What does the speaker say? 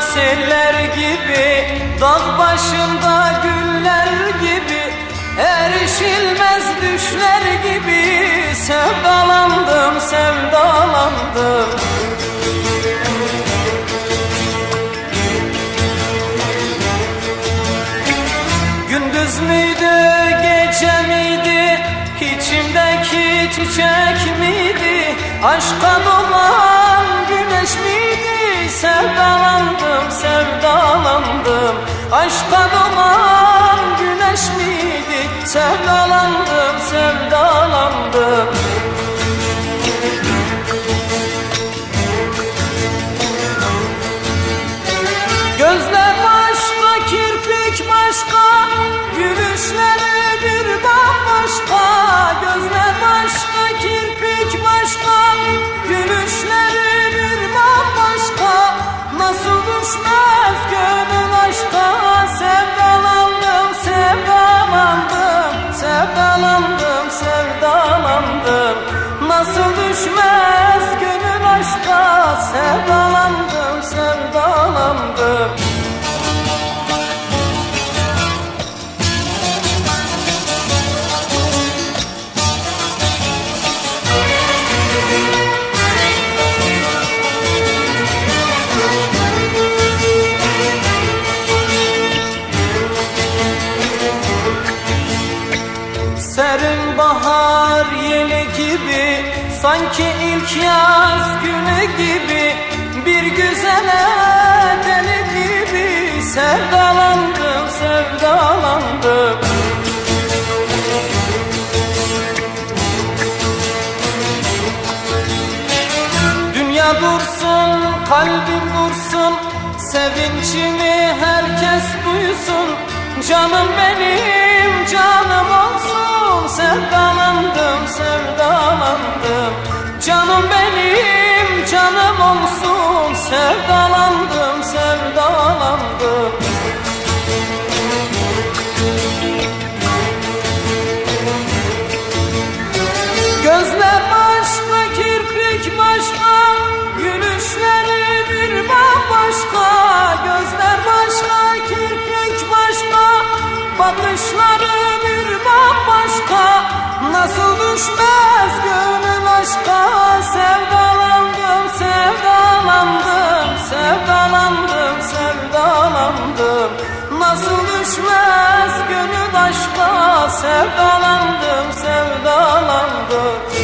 seller gibi Dağ başında güller gibi Erişilmez düşler gibi. Sevdalandım, sevdalandım. Gündüz müydü, gece miydi? İçimdeki çiçek miydi? Aşka dolan miydi? Sevdalandım, sevdalandım. Aşka dolan düşmez gönül aşka Sevdalandım, bahar yeli gibi Sanki ilk yaz günü gibi Bir güzele deli gibi Sevdalandım, sevdalandım. Dünya dursun, kalbim dursun Sevincimi herkes duysun Canım benim, Canım benim, canım olsun. Sevdalandım, sevdalandım. Gözler başka, kirpik başka. Gülüşleri bir bambaşka. Gözler başka, kirpik başka. Bakışları bir bambaşka. Nasıl düşmez Sevdalandım, sevdalandım